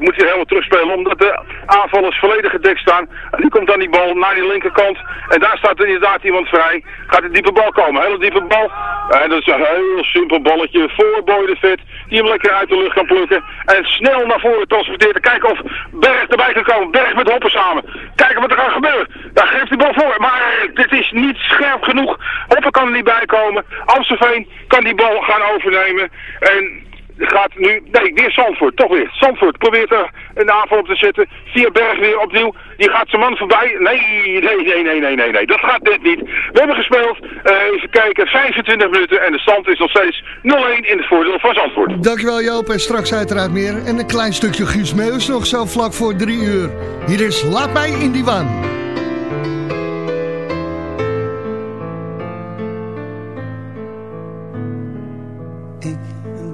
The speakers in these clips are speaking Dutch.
moet hij helemaal terugspelen omdat de aanvallers volledig gedekt staan. En die komt dan die bal naar die linkerkant. En daar staat inderdaad iemand vrij. Gaat een diepe bal komen. Hele diepe bal. En dat is een heel simpel balletje voor Boy de Vet. Die hem lekker uit de lucht kan plukken. En snel naar voren transporteert. Kijken of Berg erbij kan komen. Berg met Hoppen samen. Kijken wat er gaat gebeuren. Daar geeft die bal voor. Maar dit is niet scherp genoeg. Hoppen kan er niet bij komen. Amstelveen kan die bal gaan overnemen. En gaat nu, nee, weer Zandvoort, toch weer. Zandvoort probeert er een aanval op te zetten. Via Berg weer opnieuw. Die gaat zijn man voorbij. Nee, nee, nee, nee, nee, nee. Dat gaat net niet. We hebben gespeeld, uh, even kijken, 25 minuten. En de stand is nog steeds 0-1 in het voordeel van Zandvoort. Dankjewel Joop en straks uiteraard meer. En een klein stukje Guus Meeuws nog zo vlak voor drie uur. Hier is Laat mij in die waan.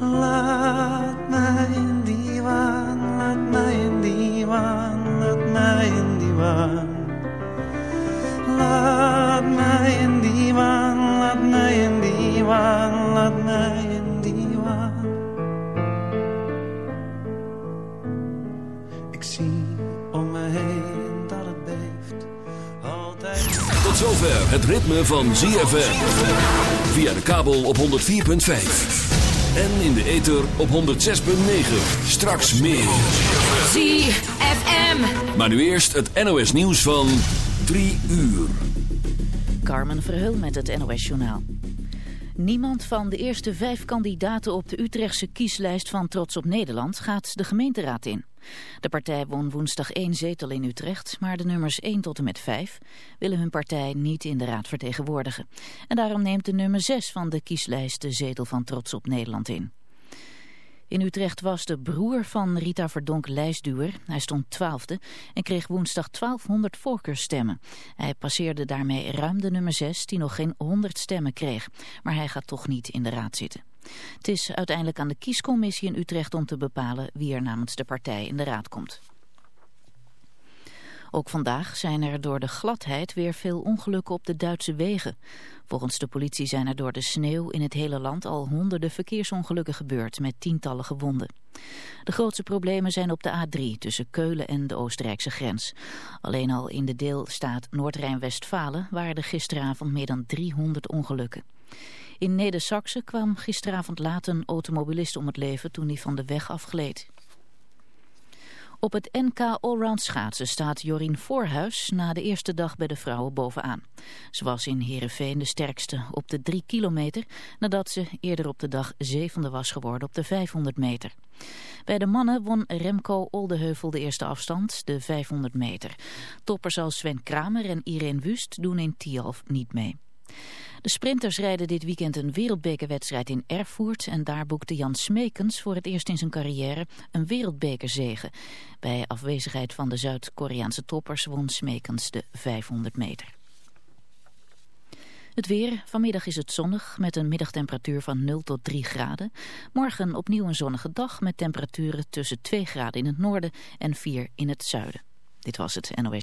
Laat mij in die waan, laat mij in die waan, laat mij in die waan. Laat mij in die waan, laat mij in die waan, laat mij in die waan. Ik zie om me heen dat het beeft, altijd. Tot zover het ritme van ZFM. Via de kabel op 104.5. En in de ether op 106.9. Straks meer. ZFM. Maar nu eerst het NOS nieuws van 3 uur. Carmen Verheul met het NOS journaal. Niemand van de eerste vijf kandidaten op de Utrechtse kieslijst van Trots op Nederland gaat de gemeenteraad in. De partij won woensdag één zetel in Utrecht, maar de nummers 1 tot en met 5 willen hun partij niet in de raad vertegenwoordigen. En daarom neemt de nummer 6 van de kieslijst de zetel van Trots op Nederland in. In Utrecht was de broer van Rita Verdonk lijstduwer. Hij stond twaalfde en kreeg woensdag 1200 voorkeurstemmen. Hij passeerde daarmee ruim de nummer 6 die nog geen 100 stemmen kreeg. Maar hij gaat toch niet in de raad zitten. Het is uiteindelijk aan de kiescommissie in Utrecht om te bepalen wie er namens de partij in de raad komt. Ook vandaag zijn er door de gladheid weer veel ongelukken op de Duitse wegen. Volgens de politie zijn er door de sneeuw in het hele land al honderden verkeersongelukken gebeurd met tientallen gewonden. De grootste problemen zijn op de A3 tussen Keulen en de Oostenrijkse grens. Alleen al in de deelstaat Noord-Rijn-Westfalen waren er gisteravond meer dan 300 ongelukken. In neder kwam gisteravond laat een automobilist om het leven toen hij van de weg afgleed. Op het NK Allround schaatsen staat Jorien Voorhuis na de eerste dag bij de vrouwen bovenaan. Ze was in Heerenveen de sterkste op de 3 kilometer nadat ze eerder op de dag zevende was geworden op de 500 meter. Bij de mannen won Remco Oldeheuvel de eerste afstand, de 500 meter. Toppers als Sven Kramer en Irene Wust doen in Tialf niet mee. De sprinters rijden dit weekend een wereldbekerwedstrijd in Erfurt en daar boekte Jan Smekens voor het eerst in zijn carrière een wereldbekerzege. Bij afwezigheid van de Zuid-Koreaanse toppers won Smekens de 500 meter. Het weer. Vanmiddag is het zonnig met een middagtemperatuur van 0 tot 3 graden. Morgen opnieuw een zonnige dag met temperaturen tussen 2 graden in het noorden en 4 in het zuiden. Dit was het NOS.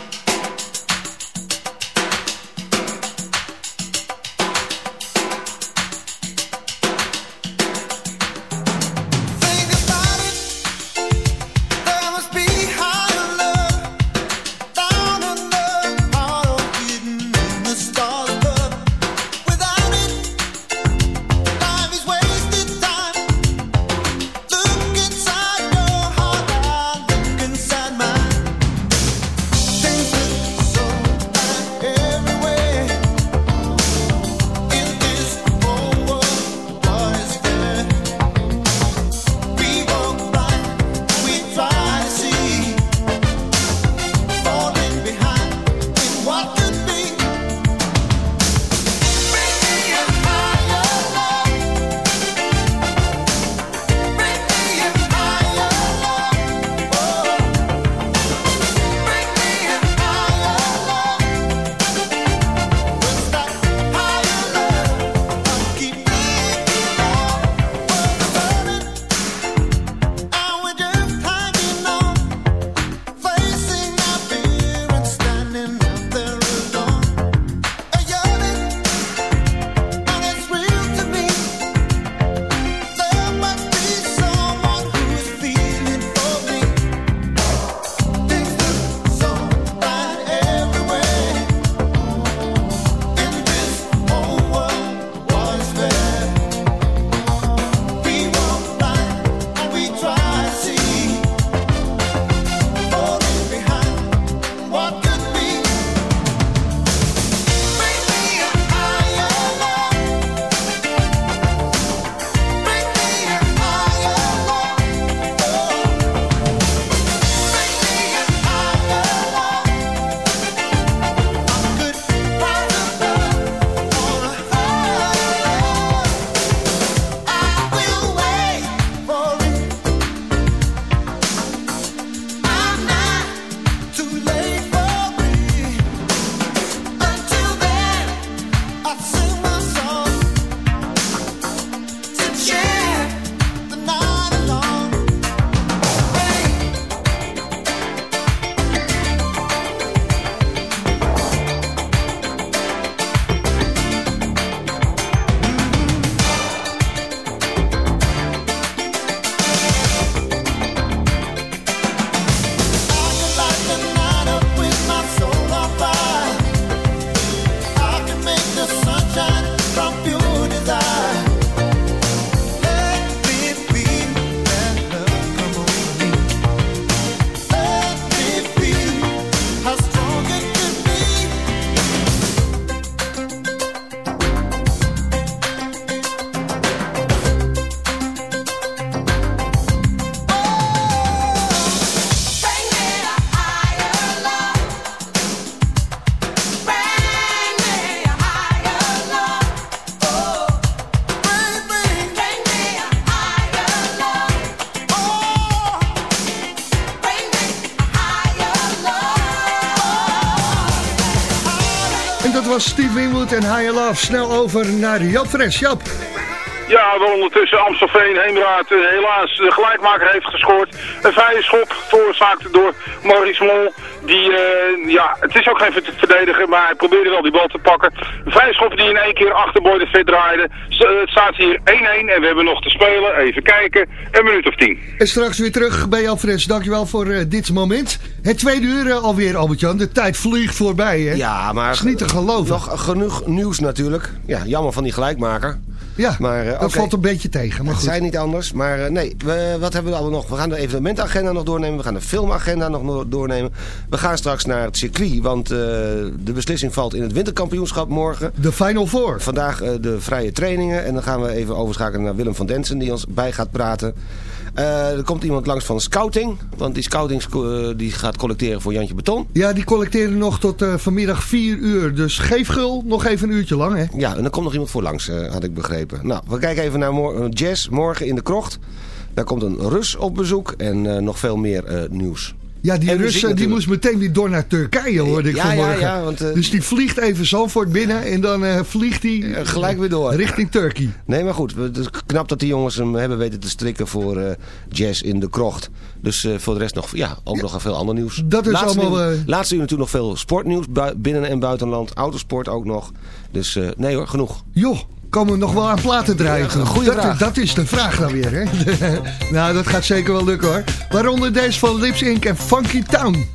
En High Love. Snel over naar Jap Fres. Jap. Ja, wel ondertussen Amstelveen, Heemraad, uh, helaas de gelijkmaker heeft gescoord. Een vrije schop veroorzaakt door Maurice Mol. Die, uh, ja, het is ook geen verdediger, maar hij probeerde wel die bal te pakken. Een vrije schop die in één keer achter Boy de Vet draaide. het staat hier 1-1 en we hebben nog te spelen. Even kijken, een minuut of tien. En straks weer terug bij Jan. Dankjewel voor uh, dit moment. Het tweede uur alweer, Albert-Jan. De tijd vliegt voorbij, hè? Ja, maar... is niet te geloven. Nog genoeg nieuws natuurlijk. Ja, jammer van die gelijkmaker. Ja, maar, uh, dat okay. valt een beetje tegen. Maar het zijn niet anders. Maar uh, nee, we, wat hebben we allemaal nog? We gaan de evenementagenda nog doornemen. We gaan de filmagenda nog doornemen. We gaan straks naar het circuit. Want uh, de beslissing valt in het winterkampioenschap morgen. De Final Four. Vandaag de vrije trainingen. En dan gaan we even overschakelen naar Willem van Densen die ons bij gaat praten. Uh, er komt iemand langs van scouting. Want die scouting uh, die gaat collecteren voor Jantje Beton. Ja, die collecteren nog tot uh, vanmiddag 4 uur. Dus geef gul nog even een uurtje lang, hè? Ja, en dan komt nog iemand voor langs, had ik begrepen. Nou, we kijken even naar mor jazz morgen in de krocht. Daar komt een Rus op bezoek en nog veel meer nieuws. Ja, die Rus die moest meteen weer door naar Turkije, hoorde ik ja, vanmorgen. Ja, ja, want, uh, dus die vliegt even Zandvoort binnen en dan uh, vliegt hij uh, gelijk weer door. richting Turkije. Nee, maar goed. Het is knap dat die jongens hem hebben weten te strikken voor jazz in de krocht. Dus voor de rest nog, ja, ook nog veel ander nieuws. Dat is laatste allemaal... Uur, laatste uur natuurlijk nog veel sportnieuws, binnen- en buitenland. Autosport ook nog. Dus nee hoor, genoeg. Joh komen we nog wel aan platen draaien. Ja, goeie dat, vraag. dat is de vraag dan weer, hè? nou, dat gaat zeker wel lukken, hoor. Waaronder deze van Lips Inc. en Funky Town.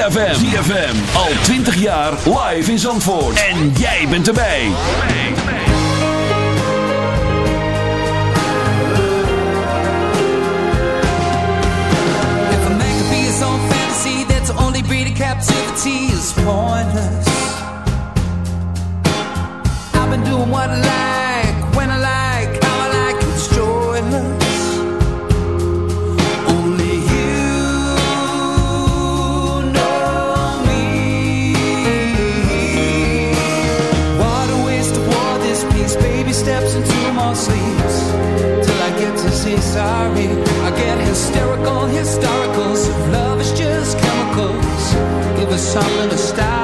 ZFM. ZFM. Al 20 jaar live in Zandvoort. En jij bent erbij. If a man could be his own fantasy, that's the only breed of captivity is pointless. I've been doing what I like. Historicals. If love is just chemicals, give us something to stop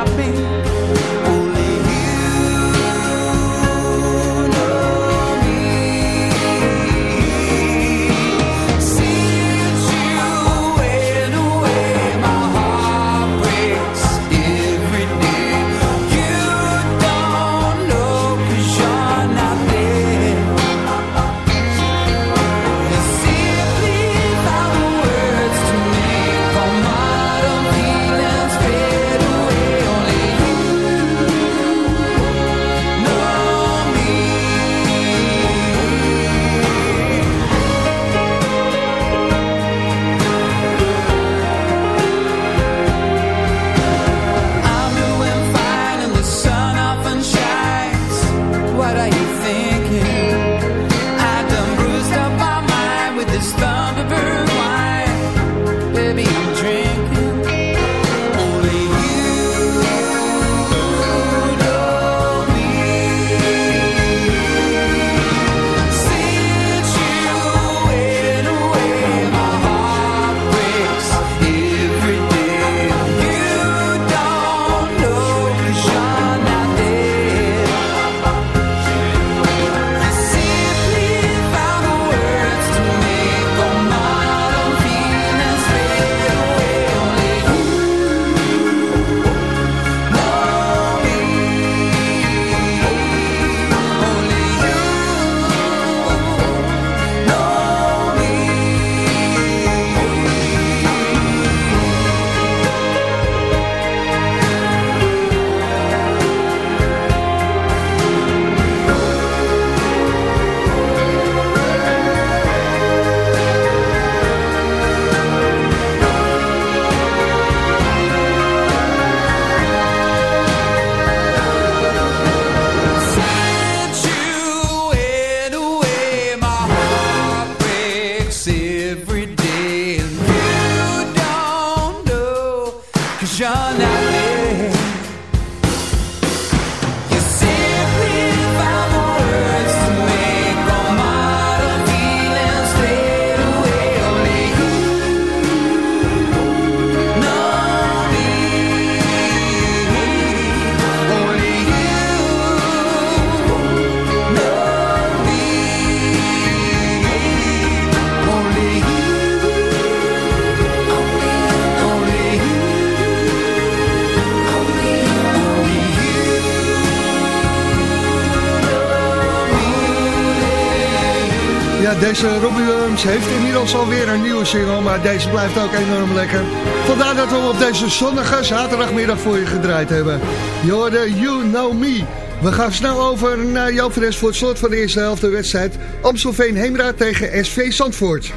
deze Robbie Williams heeft inmiddels alweer een nieuwe single, maar deze blijft ook enorm lekker. Vandaar dat we op deze zonnige zaterdagmiddag voor je gedraaid hebben. Je You Know Me. We gaan snel over naar Jan Fres voor het slot van de eerste helft de wedstrijd Amstelveen-Heemraad tegen SV Zandvoort.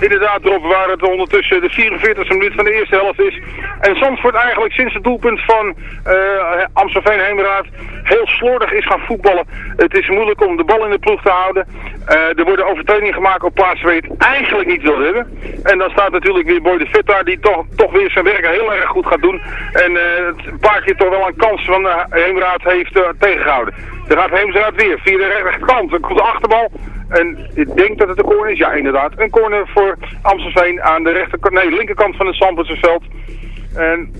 Inderdaad, Rob, waar het ondertussen de 44e minuut van de eerste helft is. En Zandvoort eigenlijk sinds het doelpunt van eh Amstelveen Heemraad heel slordig is gaan voetballen. Het is moeilijk om de bal in de ploeg te houden. Eh, er worden overtredingen gemaakt op plaatsen waar je het eigenlijk niet wil hebben. En dan staat natuurlijk weer Boy de Vet daar die toch, toch weer zijn werk heel erg goed gaat doen. En eh, het een paar keer toch wel een kans van de Heemraad heeft eh, tegengehouden. Dan gaat Heemraad weer via de rechterkant. Dan komt de achterbal. En ik denk dat het een corner is. Ja, inderdaad. Een corner voor Amstelveen aan de rechterkant, nee, linkerkant van het Zandvoortse. En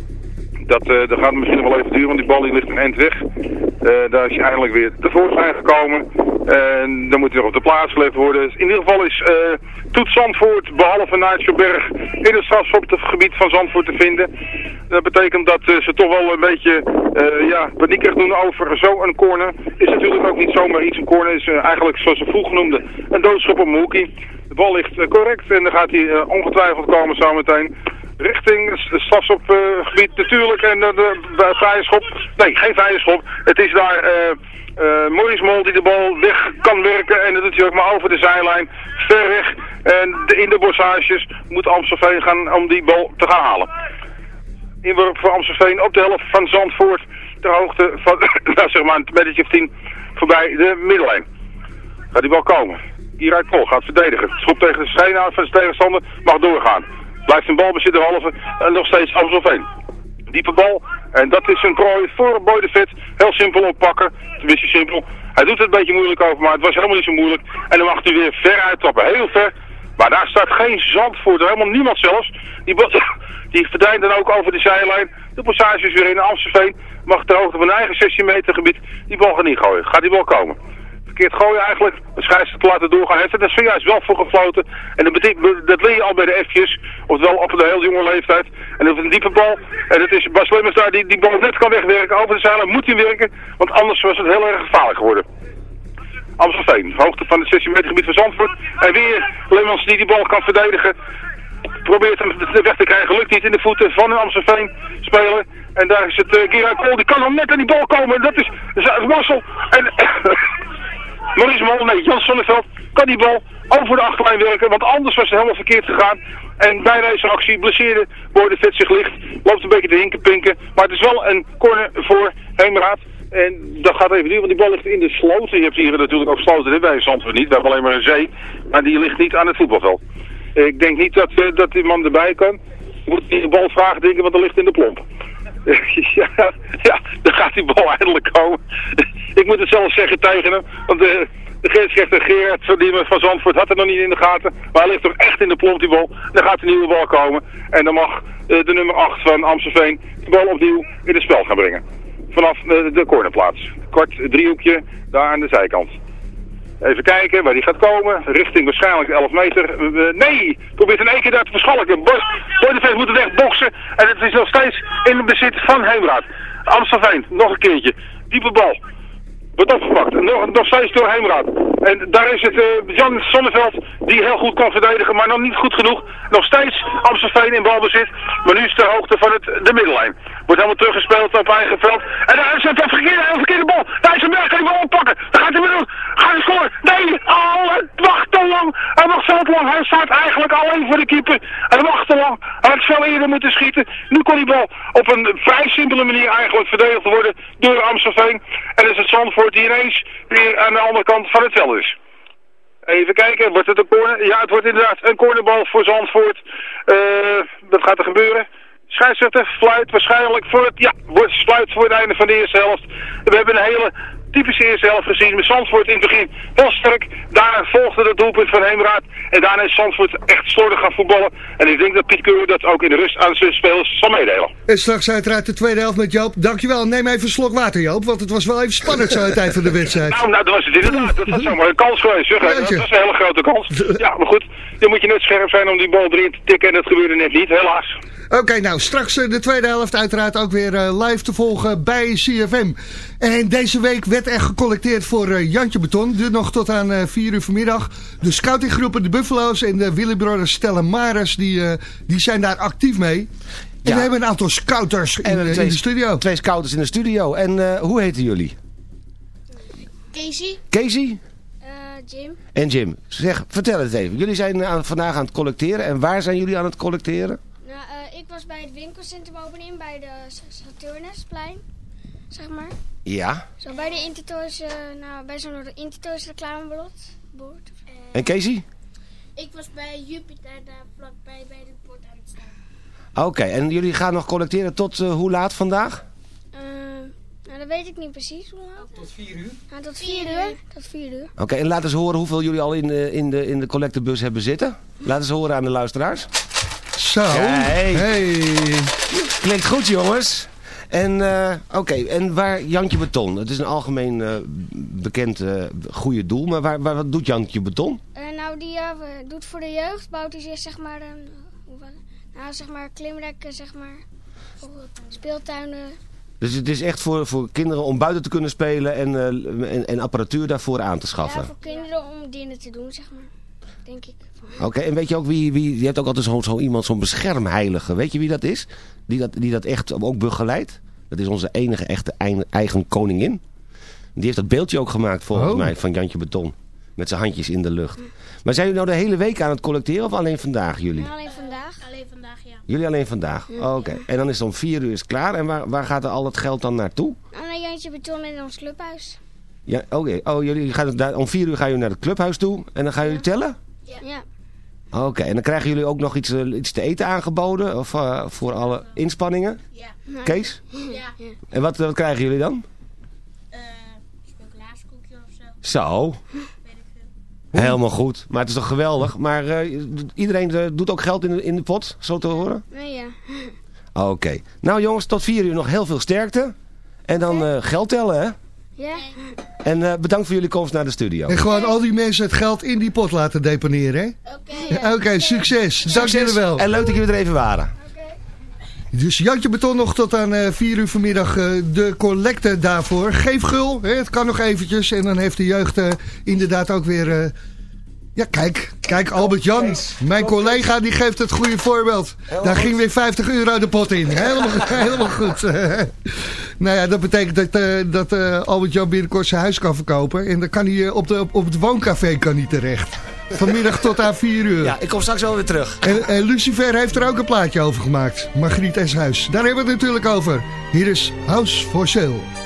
dat, eh, dat gaat misschien wel even duren, want die bal die ligt een eind weg. Eh, daar is hij eindelijk weer tevoorschijn gekomen. En dan moet hij nog op de plaats gelegd worden. Dus in ieder geval is eh Toet Zandvoort, behalve Nijtselberg, in het strafschopgebied van Zandvoort te vinden. Dat betekent dat ze toch wel een beetje eh ja, paniekerig doen over zo'n corner. Is natuurlijk ook niet zomaar iets. Een corner is eigenlijk, zoals ze vroeg noemde, een doodschop op Moekie. De bal ligt correct en dan gaat hij ongetwijfeld komen zometeen richting strafschopgebied natuurlijk. En de, de, vrije schop. Nee, geen vrije schop. Het is daar eh eh Maurice Mol die de bal weg kan werken. En dat doet hij ook maar over de zijlijn. Ver weg. En in de bossages moet Amstelveen gaan om die bal te gaan halen. Inworp voor Amstelveen op de helft van Zandvoort. Ter hoogte van, nou zeg maar, een metertje of tien voorbij de middellijn. Gaat die bal komen. Hieruit Pol gaat verdedigen. Schop tegen de aan van zijn tegenstander. Mag doorgaan. Blijft een balbezit de halve. En nog steeds Amstelveen. Diepe bal. En dat is een prooi voor Boy de Vet. Heel simpel oppakken. Tenminste simpel. Hij doet het een beetje moeilijk over, maar het was helemaal niet zo moeilijk. En dan mag hij weer ver uittrappen, heel ver. Maar daar staat geen Zandvoort, helemaal niemand zelfs. Die, bal- die verdwijnt dan ook over de zijlijn. De passage is weer in Amstelveen. Mag ter hoogte van eigen 16 meter gebied die bal gaan niet gooien. Gaat die bal komen? Verkeerd gooien eigenlijk. De scheidsrechter te laten doorgaan. Heeft er dus zojuist wel voor gefloten. En dat, dat leer je al bij de F'jes. Oftewel op een heel jonge leeftijd. En dat is een diepe bal. En het is Bas Lemmers daar die die bal net kan wegwerken. Over de zijlijn moet hij werken. Want anders was het heel erg gevaarlijk geworden. Amstelveen, hoogte van het 16 meter gebied van Zandvoort. En weer Lemmers die die bal kan verdedigen. Probeert hem weg te krijgen, lukt niet in de voeten van een Amstelveen speler. En daar is het uh, Kool, die kan nog net aan die bal komen. En dat is, is Marcel. En Maurice nee, Jan Sonneveld kan die bal over de achterlijn werken. Want anders was het helemaal verkeerd gegaan. En bij deze actie blesseerde Boy Vet zich licht. Loopt een beetje te hinkenpinken. Maar het is wel een corner voor Heemraad. En dat gaat even niet, want die bal ligt in de sloot. Je hebt hier natuurlijk ook sloten hè, bij Zandvoort niet. We hebben alleen maar een zee. Maar die ligt niet aan het voetbalveld. Ik denk niet dat, eh, dat die man erbij kan. Moet die bal vragen denken, want er ligt in de plomp. ja, ja, dan gaat die bal eindelijk komen. Ik moet het zelf zeggen tegen hem. Want eh, de, de grensrechter Gerard van Zandvoort had het nog niet in de gaten. Maar hij ligt toch echt in de plomp die bal. Dan gaat de nieuwe bal komen. En dan mag eh, de nummer 8 van Amstelveen de bal opnieuw in het spel gaan brengen. Vanaf eh, de cornerplaats. Kort driehoekje daar aan de zijkant. Even kijken waar die gaat komen. Richting waarschijnlijk 11 meter. Eh, nee, probeert in één keer daar te verschalken. Boydevest moet het wegboksen. En het is nog steeds in het bezit van Heemraad. Amstelveen, nog een keertje. Diepe bal. Wordt opgepakt. Nog, nog steeds door Heemraad. En daar is het eh, Jan Sonneveld die heel goed kan verdedigen, maar nog niet goed genoeg. Nog steeds Amstelveen in balbezit. Maar nu is ter hoogte van het, de middellijn. Wordt helemaal teruggespeeld op eigen veld. En daar is het een verkeerde, een verkeerde bal. Dijsselberg kan die bal oppakken. Dan gaat hij doen. Gaat hij scoren. Nee, oh, wacht te lang. Hij wacht zo lang. Hij staat eigenlijk alleen voor de keeper. Hij wacht te lang. Hij had veel eerder moeten schieten. Nu kon die bal op een vrij simpele manier eigenlijk verdedigd worden door Amstelveen. En is het Zandvoort die ineens weer aan de andere kant van het veld. Even kijken, wordt het een corner? Ja, het wordt inderdaad een cornerbal voor Zandvoort. Eh, wat gaat er gebeuren? Scheidsrechter fluit waarschijnlijk voor het, ja, wordt fluit voor het einde van de eerste helft. We hebben een hele typische eerste helft gezien met Zandvoort in het begin heel sterk. Daarna volgde het doelpunt van Heemraad. En daarna is Zandvoort echt slordig gaan voetballen. En ik denk dat Piet Keur dat ook in de rust aan zijn spelers zal meedelen. En straks uiteraard de tweede helft met Joop. Dankjewel. Neem even een slok water Joop, want het was wel even spannend zo aan het eind van de wedstrijd. Nou, nou, dat was het inderdaad. Dat was zomaar een kans geweest. Zeg. Dat was een hele grote kans. Ja, maar goed. Dan moet je net scherp zijn om die bal erin te tikken. En dat gebeurde net niet, helaas. Oké, nou straks eh, de tweede helft uiteraard ook weer eh, live te volgen bij CFM. En deze week werd er gecollecteerd voor eh, Jantje Beton. Duurt nog tot aan eh 4 uur vanmiddag. De scoutinggroepen, de Buffalo's en de Willy Brothers Stella Maris, die, eh, die zijn daar actief mee. En Ja. we hebben een aantal scouters in, de studio. Twee scouters in de studio. En eh, hoe heten jullie? Casey, Casey eh, Jim. en Jim. Zeg, vertel het even. Jullie zijn aan, vandaag aan het collecteren. En waar zijn jullie aan het collecteren? Ik was bij het winkelcentrum opening bij de Saturnusplein, zeg maar. Ja. Zo bij de Intertoys, eh, nou, bij zo'n Intertoys reclamebord. bord. En Casey? Ik was bij Jupiter daar vlakbij bij het bord aan het staan. Oké, en jullie gaan nog collecteren tot eh, hoe laat vandaag? Eh, nou, dat weet ik niet precies hoe laat. Tot 4 uur. Nou, tot 4 uur. Tot 4 uur. Oké, en laat eens horen hoeveel jullie al in de, in de, in de collectebus hebben zitten. Laat eens horen aan de luisteraars. Zo. Hey. Hey. Klinkt goed, jongens. En, eh, oké, en waar Jantje Beton? Het is een algemeen eh, bekend eh goede doel, maar waar, waar, wat doet Jantje Beton? Eh, nou, die doet voor de jeugd, bouwt hij zich zeg maar een, nou, zeg maar klimrekken, zeg maar, speeltuinen. Dus het is echt voor, voor kinderen om buiten te kunnen spelen en, eh, en, en apparatuur daarvoor aan te schaffen. Ja, voor kinderen om dingen te doen, zeg maar. Denk ik. Oké, en weet je ook wie, wie je hebt ook altijd zo'n zo iemand, zo'n beschermheilige. Weet je wie dat is? Die dat, die dat echt ook begeleidt? Dat is onze enige echte eigen koningin. Die heeft dat beeldje ook gemaakt volgens Oh. mij van Jantje Beton. Met zijn handjes in de lucht. Maar zijn jullie nou de hele week aan het collecteren of alleen vandaag jullie? Alleen vandaag. Alleen vandaag, ja. Jullie alleen vandaag? Oké. En dan is het om vier uur is klaar. En waar, waar gaat er al het geld dan naartoe? Naar Jantje Beton in ons clubhuis. Ja, oké. Oh, jullie gaan daar, om vier uur gaan jullie naar het clubhuis toe. En dan gaan jullie tellen? Ja. Oké, en dan krijgen jullie ook nog iets, eh, iets te eten aangeboden of, eh, voor alle inspanningen? Ja. Kees? Ja. En wat, wat krijgen jullie dan? Uh, Chocolaaskoekje of Zo. Helemaal goed. Maar het is toch geweldig. Maar eh, iedereen eh, doet ook geld in de, in de pot, zo te horen? Nee, ja. Oké. Nou jongens, tot vier uur nog heel veel sterkte. En dan eh, geld tellen, hè? Ja? En eh, bedankt voor jullie komst naar de studio. En gewoon al die mensen het geld in die pot laten deponeren, hè? Oké. Oké, succes. Dank jullie wel. En leuk dat jullie er even waren. Dus Jantje Beton nog tot aan eh 4 uur vanmiddag eh, de collecte daarvoor. Geef gul, hè, het kan nog eventjes. En dan heeft de jeugd inderdaad ook weer... ja, kijk, kijk Albert Jan, mijn collega, die geeft het goede voorbeeld. Daar ging weer 50 euro de pot in. Helemaal, helemaal goed. nou ja, dat betekent dat, eh, dat eh, Albert Jan binnenkort zijn huis kan verkopen. En dan kan hij eh, op, de, op het wooncafé kan hij terecht. Vanmiddag tot aan 4 uur. Ja, ik kom straks wel weer terug. En, en Lucifer heeft er ook een plaatje over gemaakt. Margriet S. Huis. Daar hebben we het natuurlijk over. Hier is House for Sale.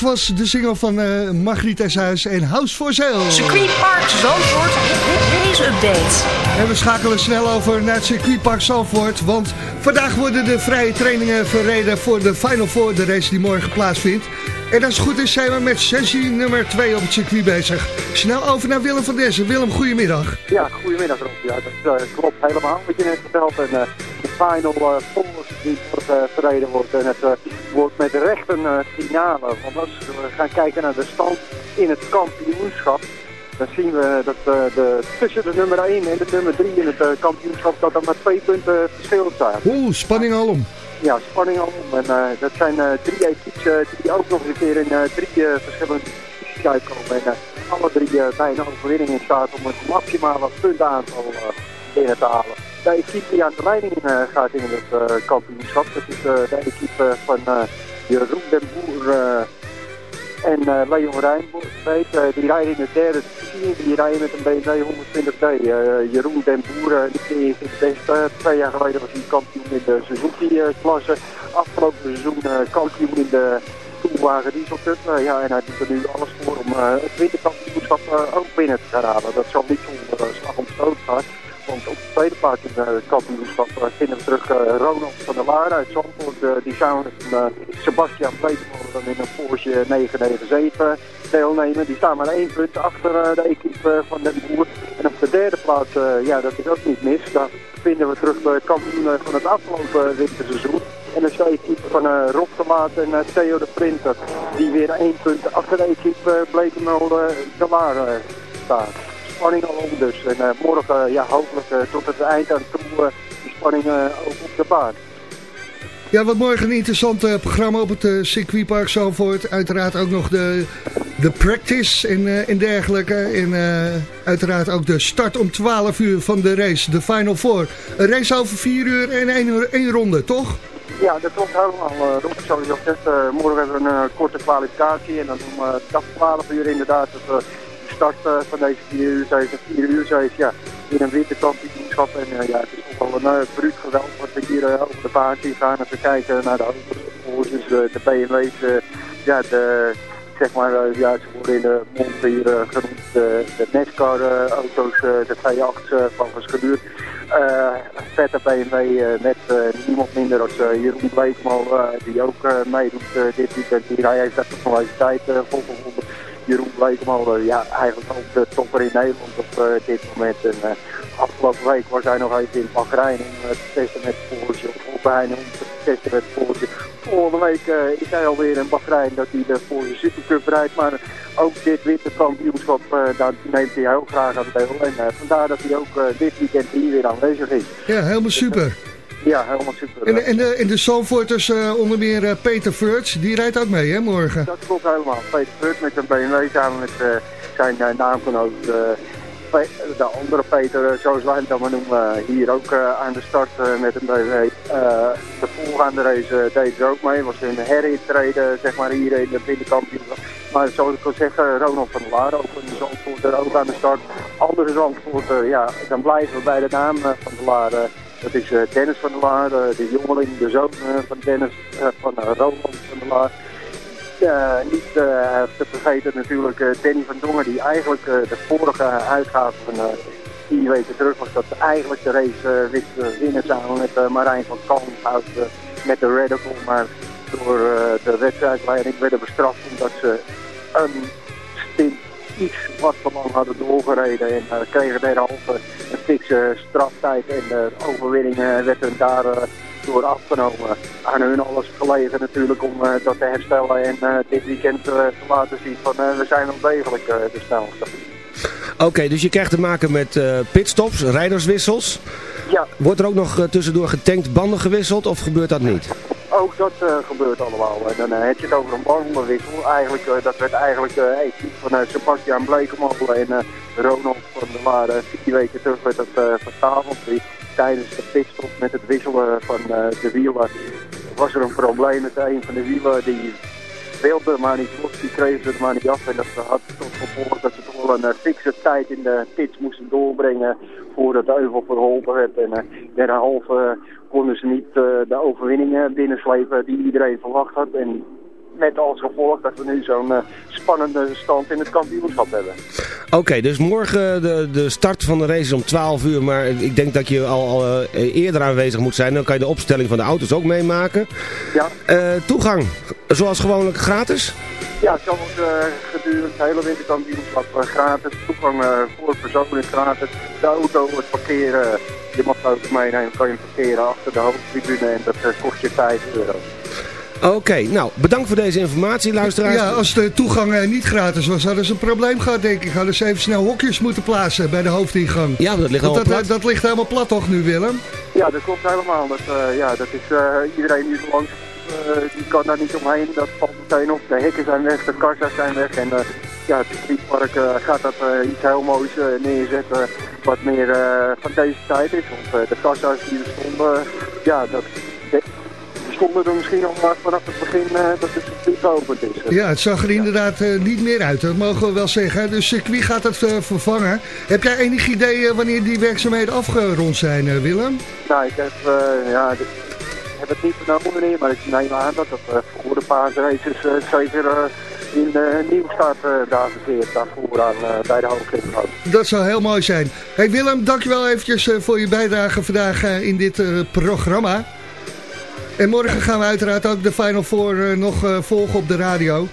Dat was de single van uh, Margriet Eshuis en House for Sale. Circuitpark Zandvoort, race update. En we schakelen snel over naar het circuitpark Zandvoort, want vandaag worden de vrije trainingen verreden voor de Final Four, de race die morgen plaatsvindt. En als het goed is zijn we met sessie nummer 2 op het circuit bezig. Snel over naar Willem van Dessen. Willem, goedemiddag. Ja, goedemiddag Rob. Ja, dat uh, klopt helemaal wat je net vertelt. En uh, de final uh, die wordt verreden wordt. En het wordt met recht een finale. Want als we gaan kijken naar de stand in het kampioenschap dan zien we dat de, tussen de nummer 1 en de nummer 3 in het kampioenschap dat er maar twee punten verschil staat. Oeh, spanning alom. Ja, spanning alom. En dat zijn drie equipes die ook nog een keer in drie verschillende posities uitkomen. En alle drie bij een overwinning in staat om het maximale puntaantal binnen te halen. De equipe die aan de leiding gaat in het kampioenschap, dat is de equipe van Jeroen den Boer en uh, Leon Rijnbeek, uh, die rijden in de derde divisie. Die rijden met een BMW 120D. Uh, Jeroen den Boer, die is het. Twee jaar geleden was hij kampioen in de Suzuki-klasse. Afgelopen seizoen kampioen in de Toelwagen Diesel Cup. ja, en hij doet er nu alles voor om het winterkampioenschap ook binnen te halen. Dat zal niet zonder slag om stoot gaan. Want op de tweede plaats in het kampioenschap vinden we terug Ronald van der Laar uit Zandvoort. die samen met Sebastian dan in een Porsche 997 deelnemen. Die staan maar één punt achter de equipe van Den Boer. En op de derde plaats, ja dat is ook niet mis. Daar vinden we terug de kampioen van het afgelopen winterseizoen. En de equipe van uh, Rob de Maat en uh, Theo de Printer. Die weer één punt achter de equipe uh, Blekemolen de Laar staat spanning al om dus. En uh, morgen ja, hopelijk uh, tot het eind aan toe uh, die spanning ook op de baan. Ja, wat morgen een interessant programma op het circuitpark Zalvoort. Uiteraard ook nog de, de practice en, en dergelijke. En uiteraard ook de start om 12 uur van de race, de Final Four. Een race over 4 uur en één, één ronde, toch? Ja, dat klopt helemaal. Uh, zoals je al zegt, morgen hebben we een korte kwalificatie. En dan om dag 12 uur inderdaad het start uh, van deze 4 uur 7, 4 uur 7, ja, in een winterkampioenschap. En uh, ja, het is ook wel een uh, bruut geweld wat we hier over de baan zien gaan. Als we kijken naar de auto's, dus de BMW's, ja, de, zeg maar, ja, ze worden in de mond hier genoemd, de, de NASCAR-auto's, de V8's van Verschuur. Uh, vette BMW met niemand minder dan Jeroen Bleekmal, die ook meedoet dit weekend. Hij heeft echt een kwaliteit volgevonden. Jeroen Blekemal, ja, eigenlijk ook de topper in Nederland op uh, dit moment. En afgelopen week was hij nog even in Bahrein om uh, te testen met Porsche. Of bijna om te testen met Porsche. Volgende week is hij alweer in Bahrein dat hij de Porsche Supercup rijdt. Maar ook dit winterkampioenschap, daar neemt hij heel graag aan deel. En vandaar dat hij ook dit weekend hier weer aanwezig is. Ja, helemaal super. Ja, helemaal super. En, en, de, en de Zandvoorters, uh, onder meer uh, Peter Furts, die rijdt ook mee hè, morgen? Dat klopt helemaal. Peter Furts met een BMW samen met uh, zijn naamgenoot. de andere Peter, zoals wij hem dan maar noemen, hier ook aan de start met een BMW. de voorgaande race deed ze ook mee. was een herintreden zeg maar, hier in de binnenkampioen. Maar zoals ik al zeg, Ronald van der Laar, ook een Zandvoorter, ook aan de start. Andere Zandvoorter, ja, dan blijven we bij de naam van de Laar. Dat is uh, Dennis van der Laar, uh, de jongeling, de zoon uh, van Dennis, van Roland van der Laar. niet te vergeten natuurlijk Danny van Dongen, die eigenlijk de vorige uitgave van vier weken terug was dat eigenlijk de race wist winnen samen met Marijn van Kalmhout met de Bull. Maar door de wedstrijdleiding werden bestraft omdat ze een stint iets wat te lang hadden doorgereden. En uh, kregen derhalve een fikse straftijd en de overwinning uh, werd hun daar uh, door afgenomen. Aan hun alles gelegen natuurlijk om dat te herstellen en dit weekend te laten zien van we zijn wel degelijk de snelste. Oké, dus je krijgt te maken met pitstops, rijderswissels. Ja. Wordt er ook nog tussendoor getankt banden gewisseld of gebeurt dat niet? Ook dat uh, gebeurt allemaal. En dan heb je het over een bandenwissel. Eigenlijk, uh, dat werd eigenlijk de van Sebastian Blekemolen en Ronald van der Laar. vier weken terug werd dat vertafeld. Tijdens de pitstop met het wisselen van de wielen was er een probleem met een van de wielen. Die wilde maar niet los, die kreeg ze het maar niet af. En dat had tot gevolg dat ze toch wel een fixe tijd in de pits moesten doorbrengen voordat de euvel verholpen werd. En derhalve konden ze niet uh, de overwinningen binnenslepen die iedereen verwacht had. En met als gevolg dat we nu zo'n eh, spannende stand in het kampioenschap hebben. Oké, dus morgen de, de start van de race is om 12 uur, maar ik denk dat je al, al eh, eerder aanwezig moet zijn. Dan kan je de opstelling van de auto's ook meemaken. Ja. Eh, toegang, zoals gewoonlijk gratis? Ja, het zal eh, gedurende het hele winterkampioenschap gratis. Toegang voor personen is gratis. De auto, het parkeren, je mag de auto meenemen, kan je parkeren achter de hoofdtribune en dat kost je 5 euro. Oké, nou, bedankt voor deze informatie, luisteraars. Ja, als de toegang eh, niet gratis was, hadden ze een probleem gehad, denk ik. Hadden ze even snel hokjes moeten plaatsen bij de hoofdingang. Ja, dat ligt helemaal dat, plat. dat ligt helemaal plat toch nu, Willem? Ja, dat klopt helemaal. Dat, eh, ja, dat is eh, iedereen die er langs eh, die kan daar niet omheen. Dat valt meteen op. De hekken zijn weg, de kassa's zijn weg. En eh, ja, het circuitpark eh, gaat dat eh, iets heel moois eh, neerzetten. Wat meer eh, van deze tijd is. Want eh, de kassa's die er stonden, ja, dat, er misschien al maar vanaf het begin eh, dat het circuit geopend is. Ja, het zag er inderdaad eh, niet meer uit, dat mogen we wel zeggen. Dus circuit gaat het eh, vervangen. Heb jij enig idee wanneer die werkzaamheden afgerond zijn, Willem? Nou, ik heb, ja, ik heb het niet vernomen meneer, maar ik neem aan dat het eh, voor de zeker in de Nieuwstad uh, daar verkeerd daarvoor aan uh, bij de hoofdkringhout. Dat zou heel mooi zijn. Hey Willem, dankjewel eventjes uh, voor je bijdrage vandaag in dit programma. En morgen gaan we uiteraard ook de Final Four uh, nog uh, volgen op de radio.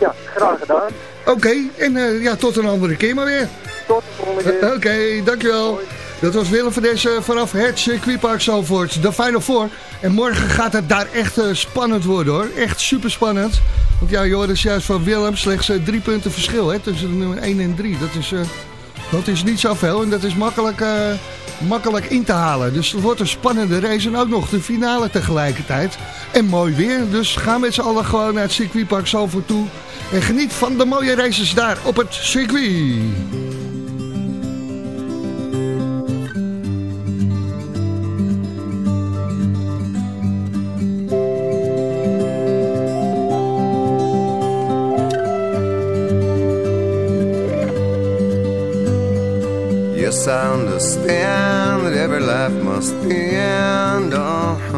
Ja, graag gedaan. Oké, okay, en uh, ja, tot een andere keer maar weer. Tot de volgende keer. Oké, okay, dankjewel. Hoi. Dat was Willem van deze vanaf het circuitpark Zalvoort, de Final Four. En morgen gaat het daar echt spannend worden hoor. Echt super spannend. Want ja, joh, dat is juist van Willem slechts drie punten verschil hè, tussen de nummer 1 en 3. Dat is, uh, dat is niet zoveel en dat is makkelijk, makkelijk in te halen. Dus het wordt een spannende race en ook nog de finale tegelijkertijd. En mooi weer, dus ga met z'n allen gewoon naar het circuitpark Zalvoort toe. En geniet van de mooie races daar op het circuit. Understand life must end. Uh-huh.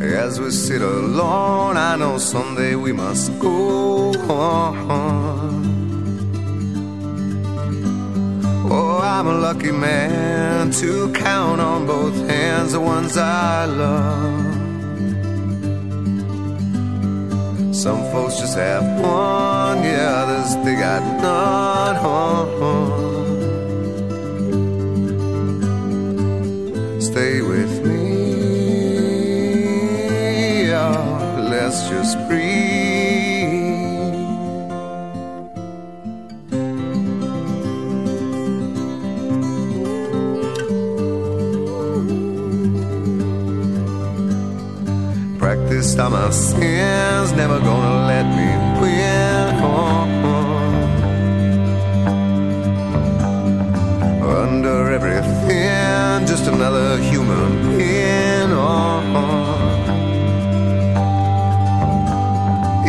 As we sit alone, I know someday we must go on. Oh, I'm a lucky man to count on both hands the ones I love. Some folks just have one, yeah, others they got none. Never gonna let me win. Under everything, just another human being.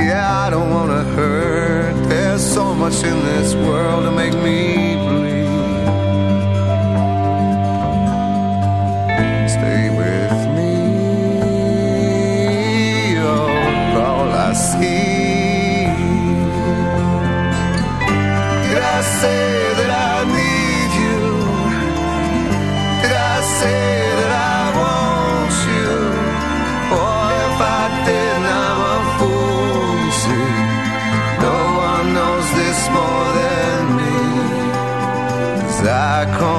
Yeah, I don't wanna hurt. There's so much in this world to make me As I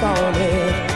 solid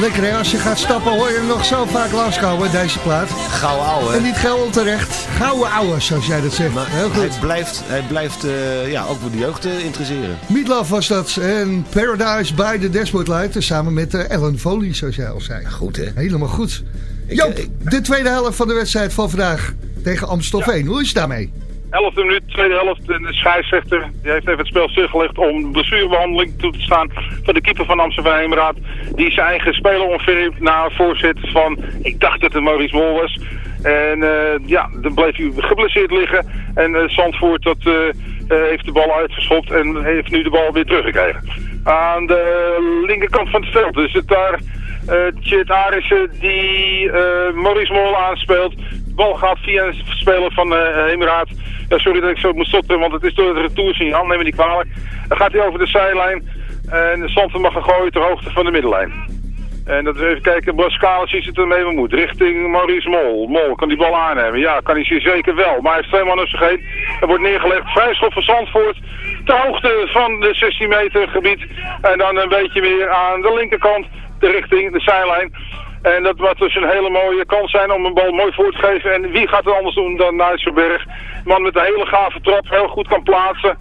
Lekker hè, als je gaat stappen hoor je hem nog zo vaak langskomen, deze plaat. Gauw ouwe. En niet gauw onterecht. Gouden ouwe, zoals jij dat zegt. Heel goed. Hij blijft, hij blijft eh, ja, ook voor de jeugd eh, interesseren. Meatloaf was dat. En Paradise by the Dashboard Light. Samen met eh, Ellen Foley, zoals jij al zei. Goed hè? Helemaal goed. Joop, de tweede helft van de wedstrijd van vandaag tegen Amstelveen. Hoe is het daarmee? 11e minuut, tweede helft. De scheidsrechter die heeft even het spel stilgelegd om blessurebehandeling toe te staan van de keeper van Amsterdam Heemraad. Die zijn eigen speler ongeveer na voorzet van, ik dacht dat het Maurice Mol was. En eh, ja, dan bleef hij geblesseerd liggen. En eh, Zandvoort dat, eh, heeft de bal uitgeschopt en heeft nu de bal weer teruggekregen. Aan de linkerkant van het veld is het daar Tjeerd Arissen die eh, Maurice Mol aanspeelt. De bal gaat via een speler van eh Heemraad. Ja, sorry dat ik zo moet stoppen, want het is door het retoursignaal, neem me niet kwalijk. Dan gaat hij over de zijlijn en Zandvoort mag gaan gooien ter hoogte van de middenlijn. En dat is even kijken, Boscalis is het ermee bemoeid. Richting Maurice Mol. Mol, kan die bal aannemen? Ja, kan hij zeker wel. Maar hij heeft twee man op zich heen. Er wordt neergelegd. Vrijschop van Zandvoort. Ter hoogte van de 16 meter gebied. En dan een beetje weer aan de linkerkant. De richting de zijlijn. En dat wordt dus een hele mooie kans zijn om een bal mooi voor te geven. En wie gaat het anders doen dan Nijsselberg? Man met een hele gave trap. Heel goed kan plaatsen.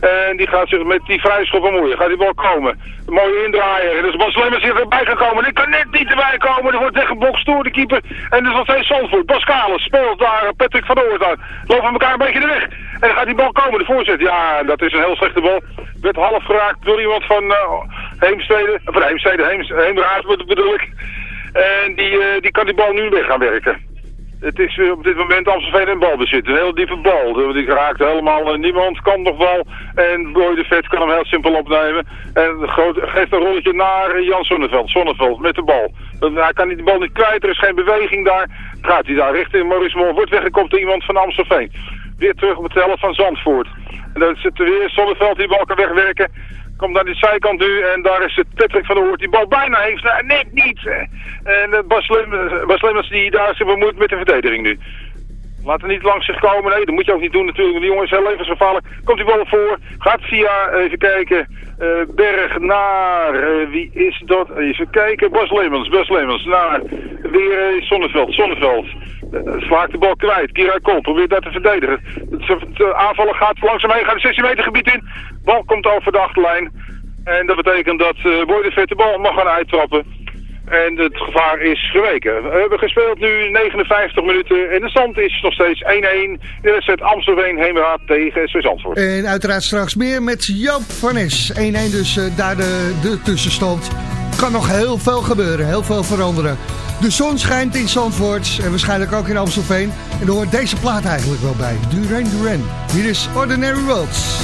En die gaat zich met die vrije schop bemoeien. Gaat die bal komen. Een mooie indraaier. Dus Bas Lemmers is erbij gekomen. Die kan net niet erbij komen. Die wordt weggebokst door de keeper. En dus nog steeds Zandvoort. Bas Kalis speelt daar. Patrick van Oort daar. Lopen elkaar een beetje de weg. En dan gaat die bal komen. De voorzet. Ja, dat is een heel slechte bal. Werd half geraakt door iemand van eh Heemstede. Van Heemstede. Heems, bedoel ik. En die, eh, die kan die bal nu weg gaan werken. Het is eh, op dit moment Amstelveen in balbezit. Een heel diepe bal. Die raakt helemaal eh, niemand. Kan nog wel. En Boy de Vet kan hem heel simpel opnemen. En geeft een rolletje naar Jan Sonneveld. Sonneveld met de bal. Hij kan die bal niet kwijt. Er is geen beweging daar. Gaat hij daar richting Maurice Moor. Wordt weggekomen door iemand van Amstelveen. Weer terug op het helft van Zandvoort. En dan zit er weer Sonneveld die de bal kan wegwerken. Komt naar de zijkant nu en daar is het Patrick van der Hoort die bal bijna heeft. Nou, net niet. En eh, Bas Lemmers die daar zich bemoeit met de verdediging nu. Laat er niet langs zich komen. Nee, dat moet je ook niet doen natuurlijk. Die jongen is heel levensgevaarlijk. Komt die bal voor. Gaat via, even kijken, eh, Berg naar, eh, wie is dat? Even kijken, Bas Lemmens. Bas Lemmens naar, weer eh, Zonneveld. Zonneveld. Eh, slaakt de bal kwijt. Kira Kool probeert dat te verdedigen. Het aanvallen gaat langzaam heen. Gaat het 16 meter gebied in. Bal komt over de achterlijn. En dat betekent dat uh, Boy de de bal mag gaan uittrappen. En het gevaar is geweken. We hebben gespeeld nu 59 minuten en de stand is nog steeds 1-1. De wedstrijd Amstelveen Heemraad tegen SV Zandvoort. En uiteraard straks meer met Joop van Es. 1-1 dus eh, daar de, de tussenstand. Kan nog heel veel gebeuren, heel veel veranderen. De zon schijnt in Zandvoort en waarschijnlijk ook in Amstelveen. En daar hoort deze plaat eigenlijk wel bij. Duran Duran. Hier is Ordinary Worlds.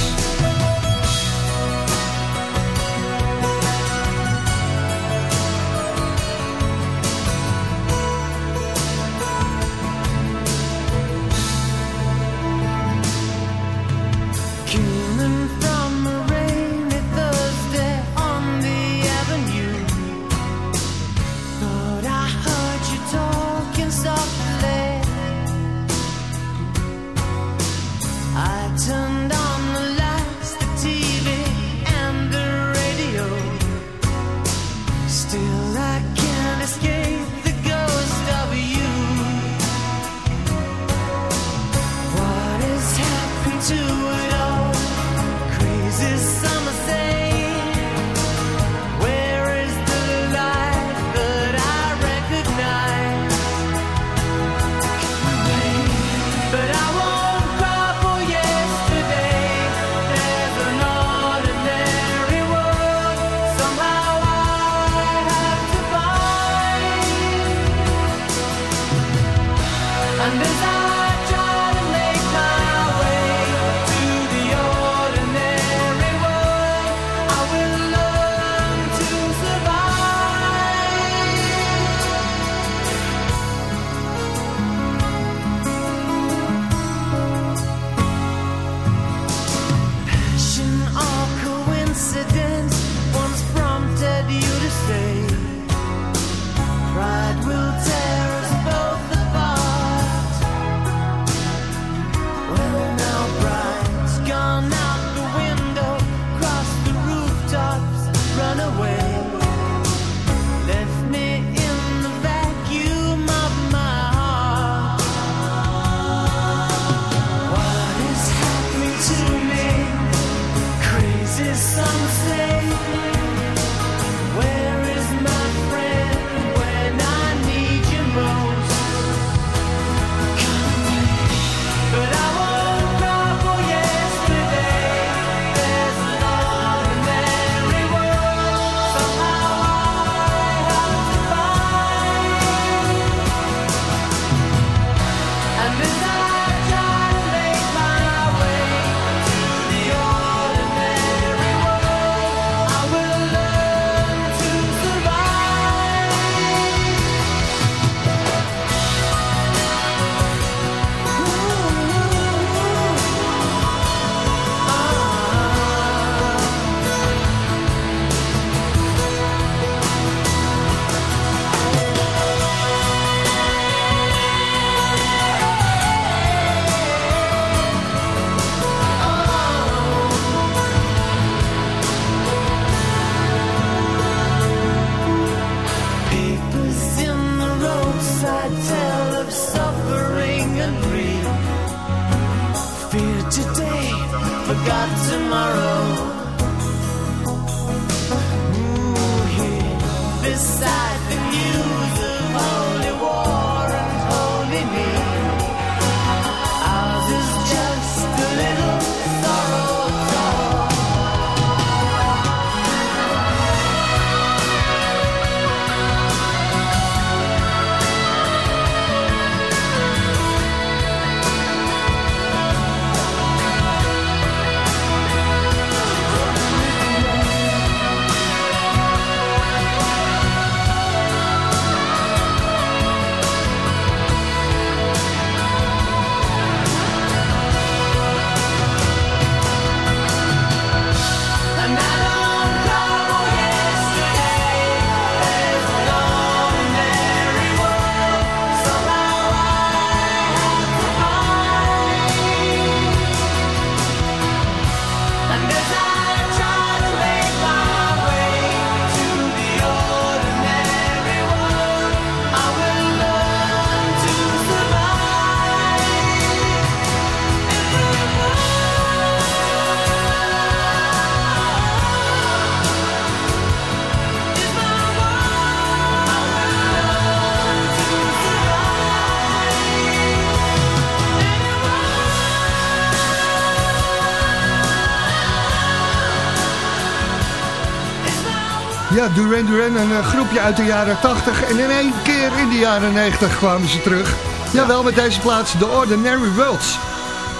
Ja, Duran Duran, een eh, groepje uit de jaren 80. En in één keer in de jaren 90 kwamen ze terug. Jawel, met deze plaats The Ordinary Worlds.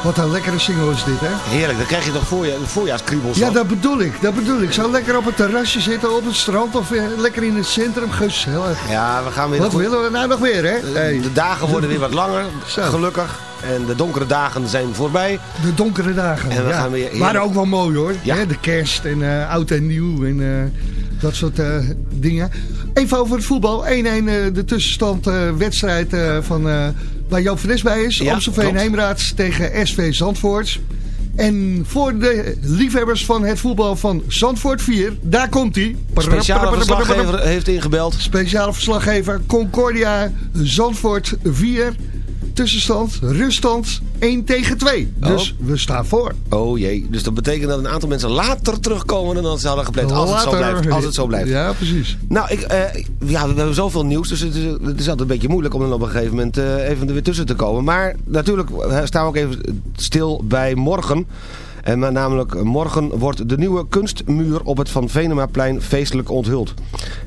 Wat een lekkere single is dit, hè? Heerlijk, dan krijg je toch voorja voorjaarskriebels Ja, dat bedoel ik. Dat bedoel ik. Zo lekker op het terrasje zitten, op het strand of eh, lekker in het centrum. Gezellig. Ja, we gaan weer... Wat willen we nou nog meer, hè? De, dagen worden weer wat langer, Zo. gelukkig. En de donkere dagen zijn voorbij. De donkere dagen. En we ja. gaan weer Waren ook wel mooi hoor. Ja. De kerst en eh, oud en nieuw en dat soort eh, dingen. Even over het voetbal. 1-1 eh, de tussenstand eh, wedstrijd van, waar Joop van Nes bij is. Ja, Amstelveen klopt. Heemraad tegen SV Zandvoort. En voor de liefhebbers van het voetbal van Zandvoort 4, daar komt hij. Speciale verslaggever heeft ingebeld. Speciale verslaggever Concordia Zandvoort 4. Tussenstand, ruststand 1 tegen 2. Dus we staan voor. Oh jee, dus dat betekent dat een aantal mensen later terugkomen dan ze hadden gepland. Als het, zo blijft, als het zo blijft. Ja, precies. Nou, ik, eh, ja, we hebben zoveel nieuws, dus het is, het is altijd een beetje moeilijk om dan op een gegeven moment eh, even er weer tussen te komen. Maar natuurlijk eh, staan we ook even stil bij morgen. En maar namelijk morgen wordt de nieuwe kunstmuur op het Van Venemaplein feestelijk onthuld.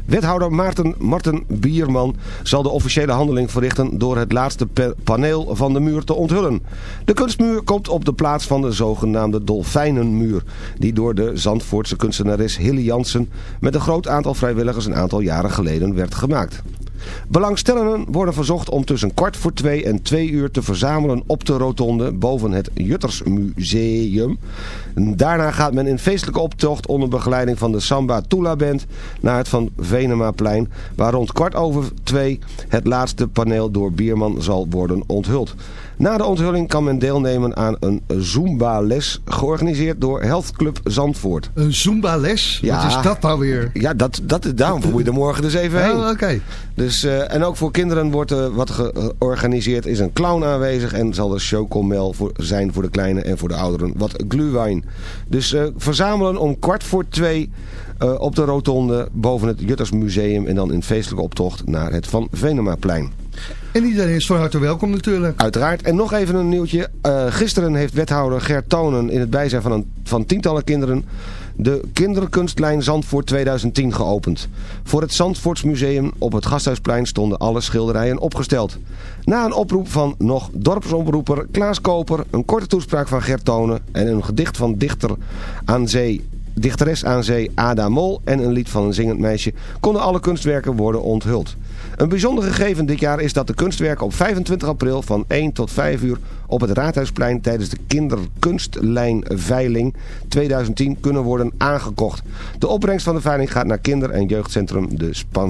Wethouder Maarten Marten Bierman zal de officiële handeling verrichten door het laatste paneel van de muur te onthullen. De kunstmuur komt op de plaats van de zogenaamde Dolfijnenmuur, die door de Zandvoortse kunstenares Hilly Jansen met een groot aantal vrijwilligers een aantal jaren geleden werd gemaakt. Belangstellenden worden verzocht om tussen kwart voor twee en twee uur te verzamelen op de rotonde boven het Juttersmuseum. Daarna gaat men in feestelijke optocht onder begeleiding van de Samba Tula Band naar het Van Venemaplein, waar rond kwart over twee het laatste paneel door Bierman zal worden onthuld. Na de onthulling kan men deelnemen aan een Zumba-les georganiseerd door Health Club Zandvoort. Een Zumba-les? Ja. Wat is dat nou weer? Ja, dat, dat, daarom moet je er morgen dus even heen. Oh, oké. Dus, eh, en ook voor kinderen wordt er wat georganiseerd. Is een clown aanwezig en zal er chocomel voor, zijn voor de kleine en voor de ouderen. Wat glühwein. Dus eh, verzamelen om kwart voor twee eh, op de rotonde boven het Juttersmuseum. En dan in feestelijke optocht naar het Van Venemaplein. En iedereen is van harte welkom natuurlijk. Uiteraard. En nog even een nieuwtje. Eh, gisteren heeft wethouder Gert Tonen in het bijzijn van, een, van tientallen kinderen de kinderkunstlijn Zandvoort 2010 geopend. Voor het Zandvoortsmuseum op het Gasthuisplein stonden alle schilderijen opgesteld. Na een oproep van nog dorpsomroeper Klaas Koper, een korte toespraak van Gert Tonen en een gedicht van dichter aan zee Dichteres aan zee Ada Mol en een lied van een zingend meisje konden alle kunstwerken worden onthuld. Een bijzonder gegeven dit jaar is dat de kunstwerken op 25 april van 1 tot 5 uur op het Raadhuisplein tijdens de kinderkunstlijnveiling 2010 kunnen worden aangekocht. De opbrengst van de veiling gaat naar kinder- en jeugdcentrum De Span.